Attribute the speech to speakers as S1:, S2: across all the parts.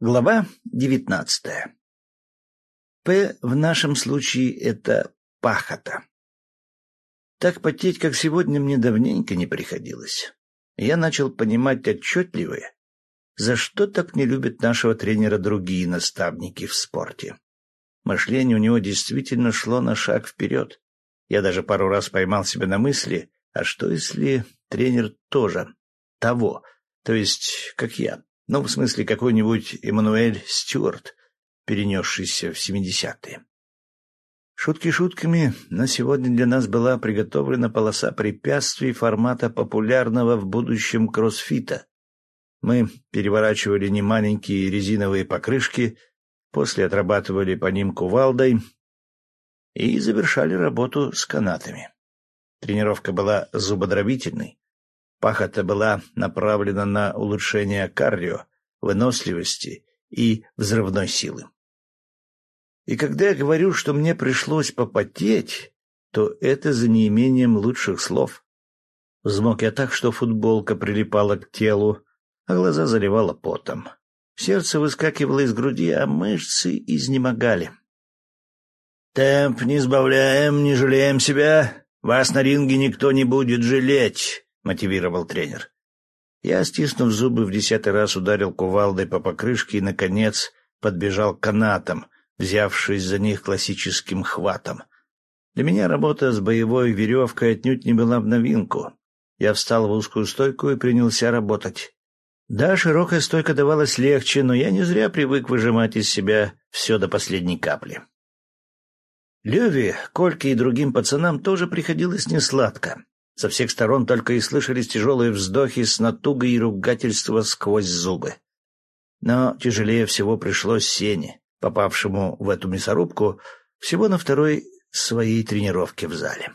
S1: Глава девятнадцатая. П в нашем случае это пахота. Так потеть, как сегодня, мне давненько не приходилось. Я начал понимать отчетливое, за что так не любят нашего тренера другие наставники в спорте. Мышление у него действительно шло на шаг вперед. Я даже пару раз поймал себя на мысли, а что если тренер тоже того, то есть как я, ну, в смысле, какой-нибудь Эммануэль Стюарт, перенесшийся в семидесятые. Шутки шутками, но сегодня для нас была приготовлена полоса препятствий формата популярного в будущем кроссфита. Мы переворачивали немаленькие резиновые покрышки, после отрабатывали по ним кувалдой и завершали работу с канатами. Тренировка была зубодробительной, Пахота была направлена на улучшение кардио, выносливости и взрывной силы. И когда я говорю, что мне пришлось попотеть, то это за неимением лучших слов. Взмок я так, что футболка прилипала к телу, а глаза заливала потом. Сердце выскакивало из груди, а мышцы изнемогали. «Темп не сбавляем, не жалеем себя. Вас на ринге никто не будет жалеть мотивировал тренер. Я, стиснув зубы, в десятый раз ударил кувалдой по покрышке и, наконец, подбежал к канатам, взявшись за них классическим хватом. Для меня работа с боевой веревкой отнюдь не была в новинку. Я встал в узкую стойку и принялся работать. Да, широкая стойка давалась легче, но я не зря привык выжимать из себя все до последней капли. Леве, Кольке и другим пацанам тоже приходилось несладко. Со всех сторон только и слышались тяжелые вздохи с натугой и ругательства сквозь зубы. Но тяжелее всего пришлось Сене, попавшему в эту мясорубку всего на второй своей тренировке в зале.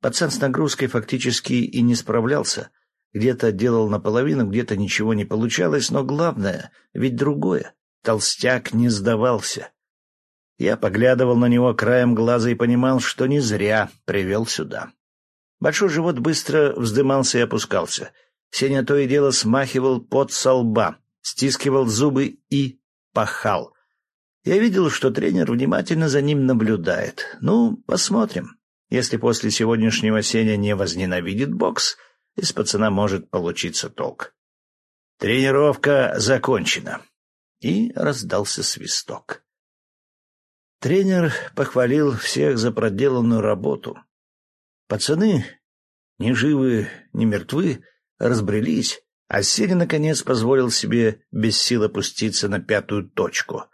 S1: Пацан с нагрузкой фактически и не справлялся. Где-то делал наполовину, где-то ничего не получалось, но главное, ведь другое. Толстяк не сдавался. Я поглядывал на него краем глаза и понимал, что не зря привел сюда. Большой живот быстро вздымался и опускался. Сеня то и дело смахивал под со лба, стискивал зубы и пахал. Я видел, что тренер внимательно за ним наблюдает. Ну, посмотрим. Если после сегодняшнего Сеня не возненавидит бокс, из пацана может получиться толк. Тренировка закончена. И раздался свисток. Тренер похвалил всех за проделанную работу. Пацаны, ни живы, ни мертвы, разбрелись, а Сеня, наконец, позволил себе без сил опуститься на пятую точку.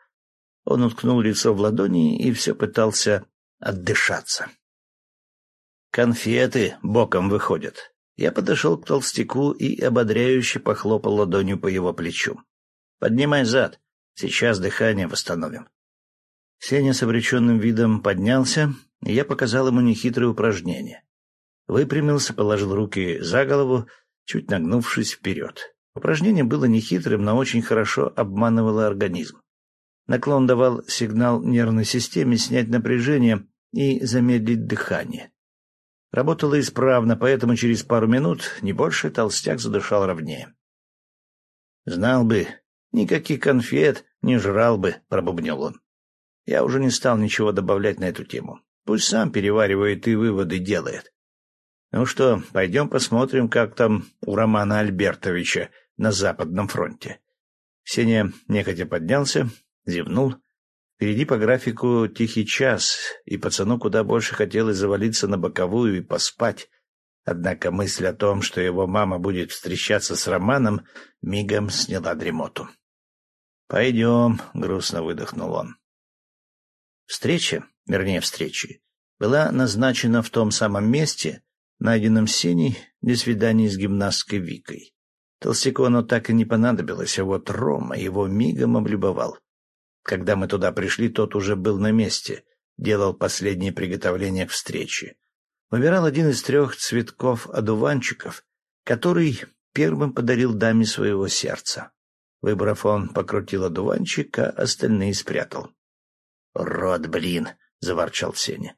S1: Он уткнул лицо в ладони и все пытался отдышаться. Конфеты боком выходят. Я подошел к толстяку и ободряюще похлопал ладонью по его плечу. «Поднимай зад. Сейчас дыхание восстановим». Сеня с обреченным видом поднялся, и я показал ему нехитрое упражнение. Выпрямился, положил руки за голову, чуть нагнувшись вперед. Упражнение было нехитрым, но очень хорошо обманывало организм. Наклон давал сигнал нервной системе снять напряжение и замедлить дыхание. Работало исправно, поэтому через пару минут, не больше, толстяк задышал ровнее. «Знал бы, никаких конфет не жрал бы», — пробубнил он. Я уже не стал ничего добавлять на эту тему. Пусть сам переваривает и выводы делает. Ну что, пойдем посмотрим, как там у Романа Альбертовича на Западном фронте. Сеня нехотя поднялся, зевнул. Впереди по графику тихий час, и пацану куда больше хотелось завалиться на боковую и поспать. Однако мысль о том, что его мама будет встречаться с Романом, мигом сняла дремоту. «Пойдем», — грустно выдохнул он. Встреча, вернее, встречи, была назначена в том самом месте, найденном Сеней для свидания с гимнасткой Викой. Толстяку оно так и не понадобилось, а вот Рома его мигом облюбовал. Когда мы туда пришли, тот уже был на месте, делал последние приготовления к встрече. Выбирал один из трех цветков одуванчиков, который первым подарил даме своего сердца. Выбрав он, покрутил одуванчик, а остальные спрятал. — Рот, блин! — заворчал Сеня.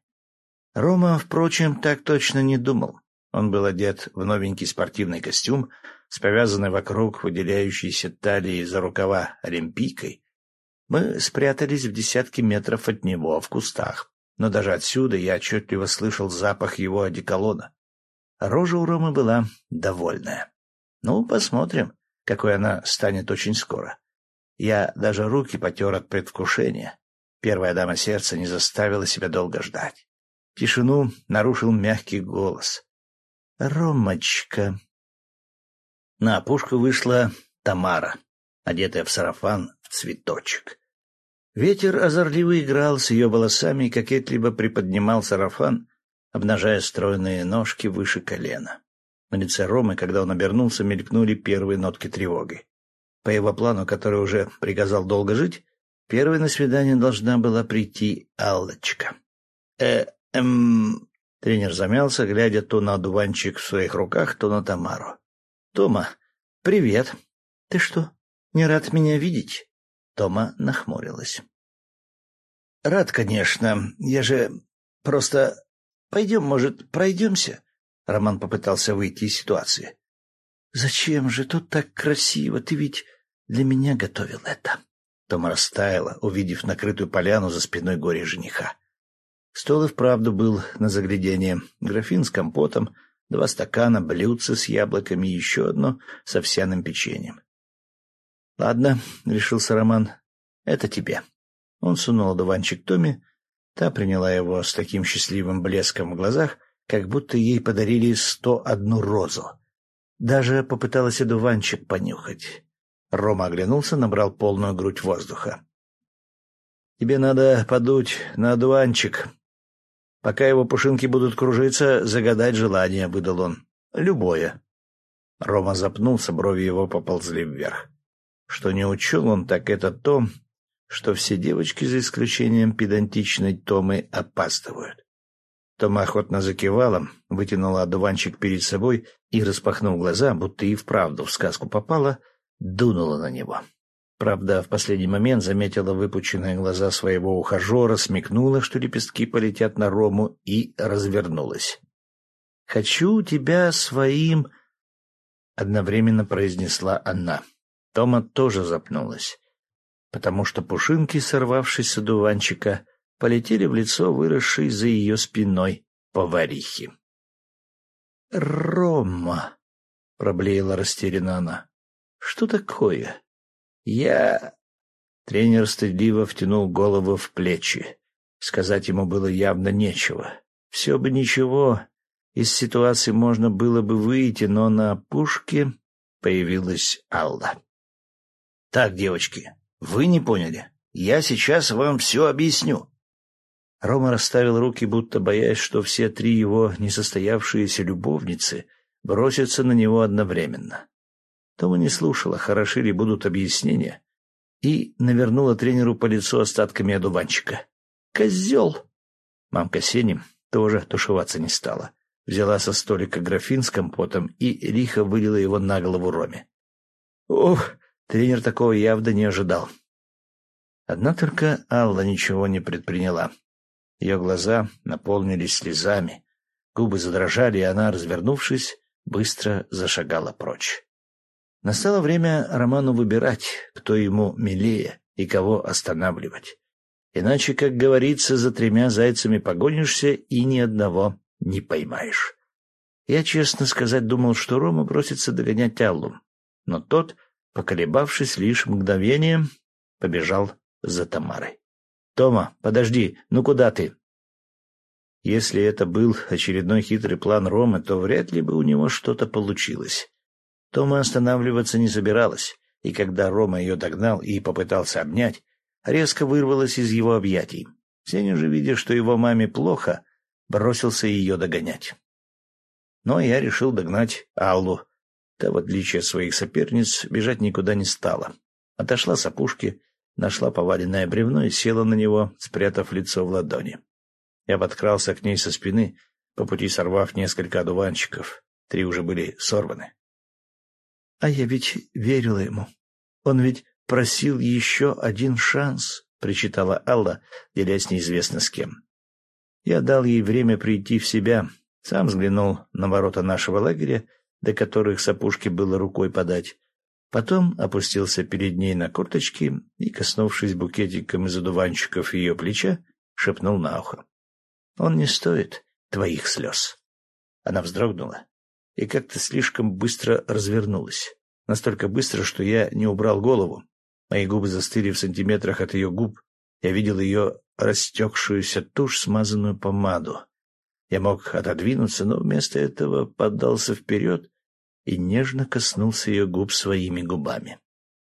S1: Рома, впрочем, так точно не думал. Он был одет в новенький спортивный костюм с повязанной вокруг выделяющейся талией за рукава олимпийкой. Мы спрятались в десятки метров от него в кустах, но даже отсюда я отчетливо слышал запах его одеколона. Рожа у Ромы была довольная. Ну, посмотрим, какой она станет очень скоро. Я даже руки потер от предвкушения. Первая дама сердца не заставила себя долго ждать. Тишину нарушил мягкий голос. «Ромочка». На опушку вышла Тамара, одетая в сарафан в цветочек. Ветер озорливо играл с ее волосами и кокетливо приподнимал сарафан, обнажая стройные ножки выше колена. На лице Ромы, когда он обернулся, мелькнули первые нотки тревоги. По его плану, который уже приказал долго жить, первой на свидание должна была прийти Аллочка. «Э, эм...» Тренер замялся, глядя то на одуванчик в своих руках, то на Тамару. «Тома, привет. Ты что, не рад меня видеть?» Тома нахмурилась. «Рад, конечно. Я же просто... Пойдем, может, пройдемся?» Роман попытался выйти из ситуации. «Зачем же? Тут так красиво. Ты ведь для меня готовил это». Тома растаяла, увидев накрытую поляну за спиной горе жениха. Стол и вправду был на заглядение. Графин с компотом, два стакана, блюдце с яблоками и еще одно с овсяным печеньем. — Ладно, — решился Роман, — это тебе. Он сунул одуванчик Томе, та приняла его с таким счастливым блеском в глазах, как будто ей подарили сто одну розу. Даже попыталась одуванчик понюхать. Рома оглянулся, набрал полную грудь воздуха. — Тебе надо подуть на одуванчик. Пока его пушинки будут кружиться, загадать желание, — выдал он. — Любое. Рома запнулся, брови его поползли вверх. Что не учел он, так это то, что все девочки, за исключением педантичной Томы, опаздывают. Тома охотно закивала, вытянула одуванчик перед собой и, распахнув глаза, будто и вправду в сказку попала, дунула на него. Правда, в последний момент заметила выпученные глаза своего ухажера, смекнула, что лепестки полетят на Рому, и развернулась. «Хочу тебя своим...» — одновременно произнесла она. Тома тоже запнулась, потому что пушинки, сорвавшись с одуванчика, полетели в лицо выросшей за ее спиной поварихи. «Рома!» — проблеяла растерянно она. «Что такое? Я...» Тренер стыдливо втянул голову в плечи. Сказать ему было явно нечего. Все бы ничего, из ситуации можно было бы выйти, но на пушке появилась Алла. Так, девочки, вы не поняли. Я сейчас вам все объясню. Рома расставил руки, будто боясь, что все три его несостоявшиеся любовницы бросятся на него одновременно. Тома не слушала, хороши ли будут объяснения, и навернула тренеру по лицу остатками одуванчика. «Козел!» Мамка Сенем тоже тушеваться не стала. Взяла со столика графин с компотом и лихо вылила его на голову Роме. «Ох, Тренер такого явно не ожидал. Одна только Алла ничего не предприняла. Ее глаза наполнились слезами, губы задрожали, и она, развернувшись, быстро зашагала прочь. Настало время Роману выбирать, кто ему милее и кого останавливать. Иначе, как говорится, за тремя зайцами погонишься и ни одного не поймаешь. Я, честно сказать, думал, что Рома бросится догонять Аллу, но тот поколебавшись лишь мгновение, побежал за Тамарой. «Тома, подожди, ну куда ты?» Если это был очередной хитрый план Ромы, то вряд ли бы у него что-то получилось. Тома останавливаться не собиралась, и когда Рома ее догнал и попытался обнять, резко вырвалась из его объятий. Сеня же, видя, что его маме плохо, бросился ее догонять. Но я решил догнать Аллу, Та, в отличие от своих соперниц, бежать никуда не стала. Отошла с опушки, нашла поваленное бревно и села на него, спрятав лицо в ладони. Я подкрался к ней со спины, по пути сорвав несколько одуванчиков. Три уже были сорваны. — А я ведь верила ему. Он ведь просил еще один шанс, — причитала Алла, делясь неизвестно с кем. Я дал ей время прийти в себя, Сам взглянул на ворота нашего лагеря, до которых с опушки было рукой подать. Потом опустился перед ней на корточки и, коснувшись букетиком из одуванчиков ее плеча, шепнул на ухо. — Он не стоит твоих слез. Она вздрогнула и как-то слишком быстро развернулась. Настолько быстро, что я не убрал голову. Мои губы застыли в сантиметрах от ее губ. Я видел ее растекшуюся тушь, смазанную помаду. Я мог отодвинуться, но вместо этого поддался вперед и нежно коснулся ее губ своими губами.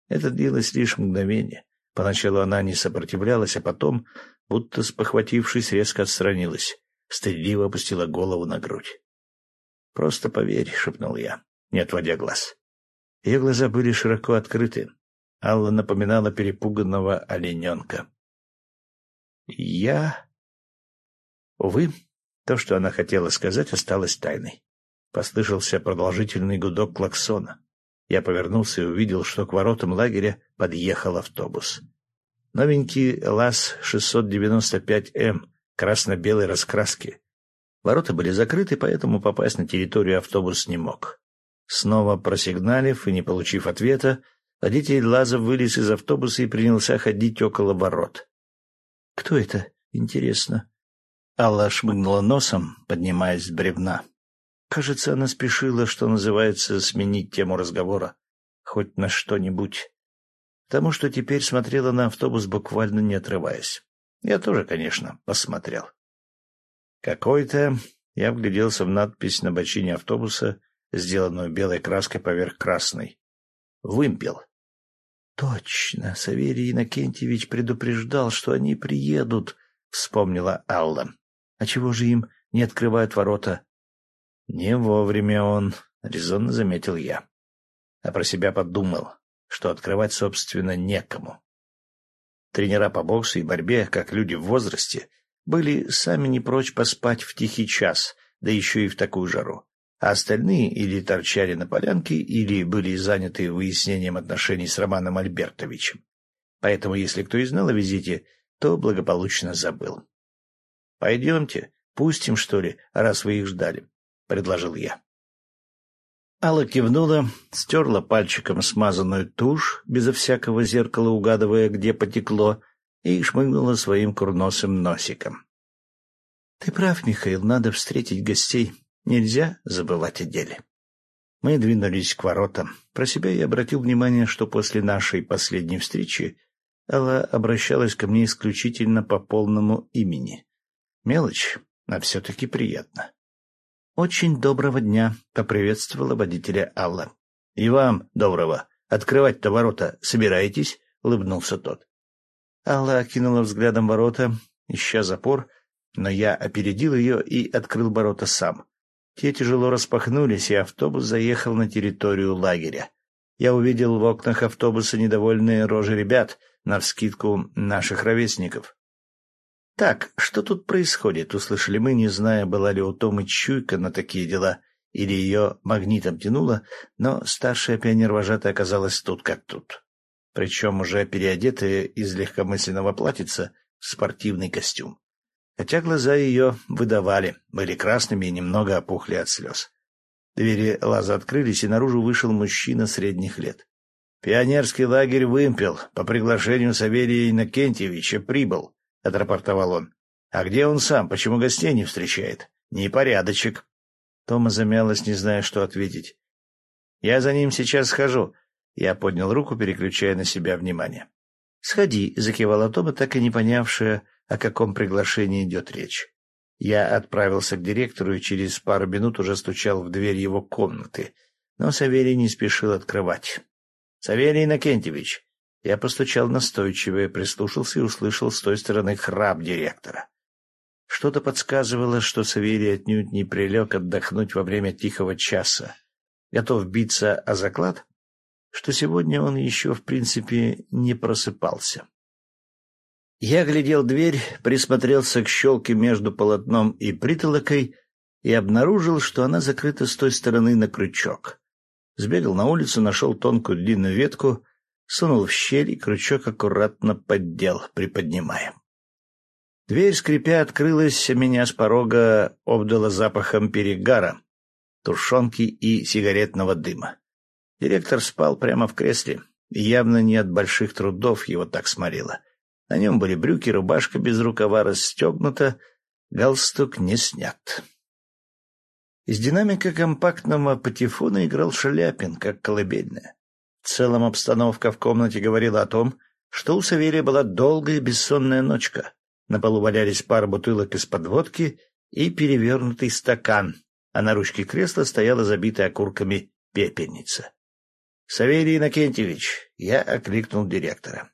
S1: Это длилось лишь мгновение. Поначалу она не сопротивлялась, а потом, будто спохватившись, резко отстранилась, стыдливо опустила голову на грудь. — Просто поверь, — шепнул я, не отводя глаз. Ее глаза были широко открыты. Алла напоминала перепуганного олененка. — Я... Увы, то, что она хотела сказать, осталось тайной. Послышался продолжительный гудок клаксона. Я повернулся и увидел, что к воротам лагеря подъехал автобус. Новенький ЛАЗ-695М красно-белой раскраски. Ворота были закрыты, поэтому попасть на территорию автобус не мог. Снова просигналив и не получив ответа, водитель ЛАЗа вылез из автобуса и принялся ходить около ворот. — Кто это? Интересно. Алла шмыгнула носом, поднимаясь с бревна. Кажется, она спешила, что называется, сменить тему разговора, хоть на что-нибудь. Потому что теперь смотрела на автобус, буквально не отрываясь. Я тоже, конечно, посмотрел. Какой-то... Я вгляделся в надпись на бочине автобуса, сделанную белой краской поверх красной. Вымпел. Точно, Саверий Иннокентьевич предупреждал, что они приедут, — вспомнила Алла. А чего же им не открывают ворота? Не вовремя он, резонно заметил я. А про себя подумал, что открывать, собственно, некому. Тренера по боксу и борьбе, как люди в возрасте, были сами не прочь поспать в тихий час, да еще и в такую жару. А остальные или торчали на полянке, или были заняты выяснением отношений с Романом Альбертовичем. Поэтому, если кто и знал о визите, то благополучно забыл. Пойдемте, пустим, что ли, раз вы их ждали, — предложил я. Алла кивнула, стерла пальчиком смазанную тушь, безо всякого зеркала угадывая, где потекло, и шмыгнула своим курносым носиком. — Ты прав, Михаил, надо встретить гостей. Нельзя забывать о деле. Мы двинулись к воротам. Про себя я обратил внимание, что после нашей последней встречи Алла обращалась ко мне исключительно по полному имени. Мелочь, а все-таки приятно. «Очень доброго дня», — поприветствовала водителя Алла. «И вам доброго. Открывать-то ворота собираетесь?» — улыбнулся тот. Алла окинула взглядом ворота, ища запор, но я опередил ее и открыл ворота сам. Те тяжело распахнулись, и автобус заехал на территорию лагеря. Я увидел в окнах автобуса недовольные рожи ребят, навскидку наших ровесников. «Так, что тут происходит?» — услышали мы, не зная, была ли у Томы чуйка на такие дела, или ее магнитом тянуло, но старшая пионер-вожатая оказалась тут как тут. Причем уже переодетая из легкомысленного платьица в спортивный костюм. Хотя глаза ее выдавали, были красными и немного опухли от слез. Двери лаза открылись, и наружу вышел мужчина средних лет. «Пионерский лагерь «Вымпел» по приглашению Савелия Иннокентьевича прибыл», — отрапортовал он. — А где он сам? Почему гостей не встречает? Непорядочек. Тома замялась, не зная, что ответить. — Я за ним сейчас схожу. Я поднял руку, переключая на себя внимание. — Сходи, — закивала Тома, так и не понявшая, о каком приглашении идет речь. Я отправился к директору и через пару минут уже стучал в дверь его комнаты, но Савелий не спешил открывать. — Савелий Иннокентьевич, я постучал настойчиво прислушался и услышал с той стороны храп директора. Что-то подсказывало, что Савелий отнюдь не прилег отдохнуть во время тихого часа. Готов биться о заклад, что сегодня он еще, в принципе, не просыпался. Я глядел дверь, присмотрелся к щелке между полотном и притолокой и обнаружил, что она закрыта с той стороны на крючок. Сбегал на улицу, нашел тонкую длинную ветку — сунул в щель и крючок аккуратно поддел, приподнимая. Дверь, скрипя, открылась, меня с порога обдала запахом перегара, тушенки и сигаретного дыма. Директор спал прямо в кресле, явно не от больших трудов его так сморило. На нем были брюки, рубашка без рукава расстегнута, галстук не снят. Из динамика компактного патефона играл Шаляпин, как колыбельная. В целом обстановка в комнате говорила о том, что у Савелия была долгая бессонная ночка. На полу валялись пара бутылок из-под водки и перевернутый стакан, а на ручке кресла стояла забитая окурками пепельница. — Савелий Иннокентьевич, я окликнул директора.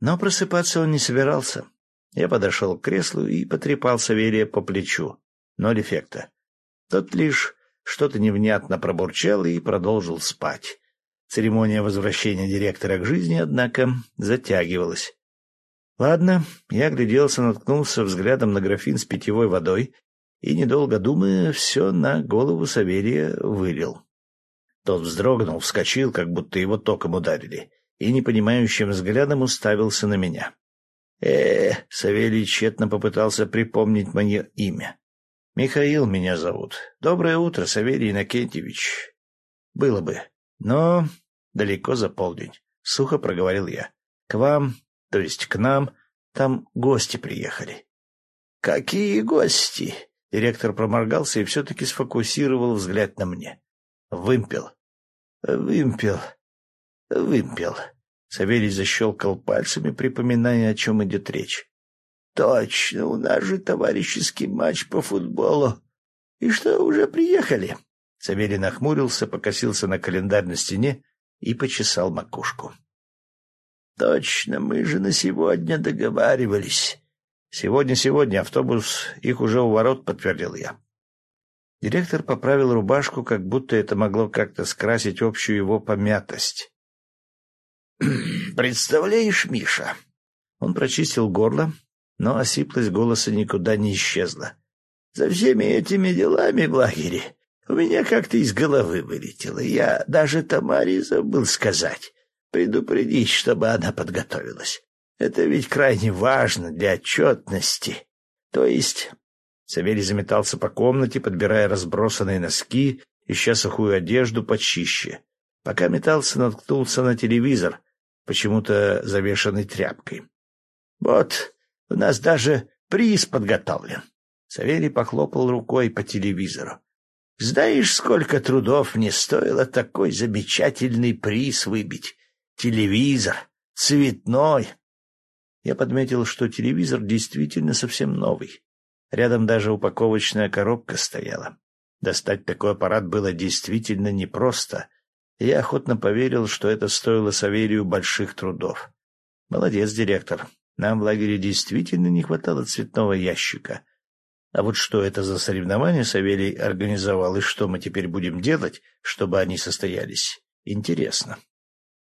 S1: Но просыпаться он не собирался. Я подошел к креслу и потрепал Савелия по плечу. Ноль эффекта. Тот лишь что-то невнятно пробурчал и продолжил спать. Церемония возвращения директора к жизни, однако, затягивалась. Ладно, я огляделся, наткнулся взглядом на графин с питьевой водой и, недолго думая, все на голову Савелия вылил. Тот вздрогнул, вскочил, как будто его током ударили, и непонимающим взглядом уставился на меня. э Савелий тщетно попытался припомнить мое имя. «Михаил меня зовут. Доброе утро, Савелий Иннокентьевич. Было бы, но далеко за полдень», — сухо проговорил я. «К вам то есть к нам, там гости приехали. — Какие гости? — директор проморгался и все-таки сфокусировал взгляд на мне. — Вымпел. — Вымпел. Вымпел. Савелий защелкал пальцами, припоминая, о чем идет речь. — Точно, у нас же товарищеский матч по футболу. И что, уже приехали? Савелий нахмурился, покосился на календарь на стене и почесал макушку. Точно, мы же на сегодня договаривались. Сегодня, сегодня, автобус их уже у ворот, подтвердил я. Директор поправил рубашку, как будто это могло как-то скрасить общую его помятость. «Представляешь, Миша?» Он прочистил горло, но осиплость голоса никуда не исчезла. «За всеми этими делами в лагере у меня как-то из головы вылетело. Я даже Тамаре забыл сказать предупредить, чтобы она подготовилась. Это ведь крайне важно для отчетности. То есть... Савелий заметался по комнате, подбирая разбросанные носки, ища сухую одежду почище. Пока метался, наткнулся на телевизор, почему-то завешанный тряпкой. — Вот, у нас даже приз подготовлен. Савелий похлопал рукой по телевизору. — Знаешь, сколько трудов мне стоило такой замечательный приз выбить? Телевизор. Цветной. Я подметил, что телевизор действительно совсем новый. Рядом даже упаковочная коробка стояла. Достать такой аппарат было действительно непросто. И я охотно поверил, что это стоило Савелию больших трудов. Молодец, директор. Нам в лагере действительно не хватало цветного ящика. А вот что это за соревнования Савелий организовал и что мы теперь будем делать, чтобы они состоялись, интересно.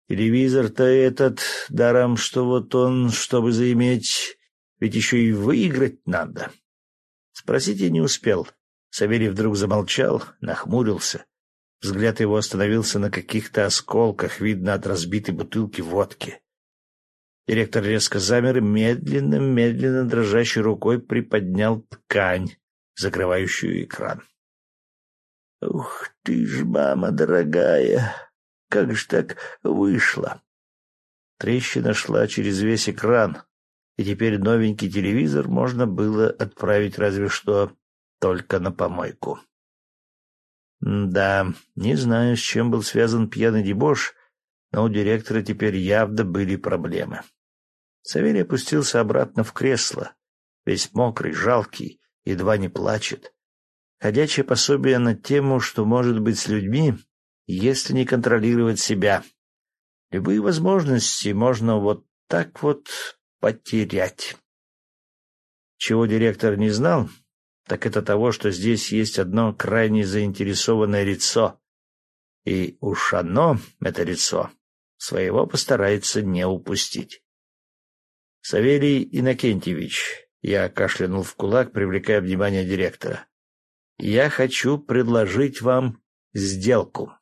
S1: Телевизор-то этот, даром, что вот он, чтобы заиметь, ведь еще и выиграть надо. Спросить я не успел. Савелий вдруг замолчал, нахмурился. Взгляд его остановился на каких-то осколках, видно, от разбитой бутылки водки. Директор резко замер и медленно-медленно дрожащей рукой приподнял ткань, закрывающую экран. — Ух ты ж, мама дорогая! Как же так вышло? Трещина шла через весь экран, и теперь новенький телевизор можно было отправить разве что только на помойку. Да, не знаю, с чем был связан пьяный дебош, но у директора теперь явно были проблемы. Савелий опустился обратно в кресло, весь мокрый, жалкий, едва не плачет. Ходячее пособие на тему, что может быть с людьми, если не контролировать себя. Любые возможности можно вот так вот потерять. Чего директор не знал, так это того, что здесь есть одно крайне заинтересованное лицо. И уж оно, это лицо, своего постарается не упустить. Савелий Иннокентьевич, я кашлянул в кулак, привлекая внимание директора. Я хочу предложить вам сделку.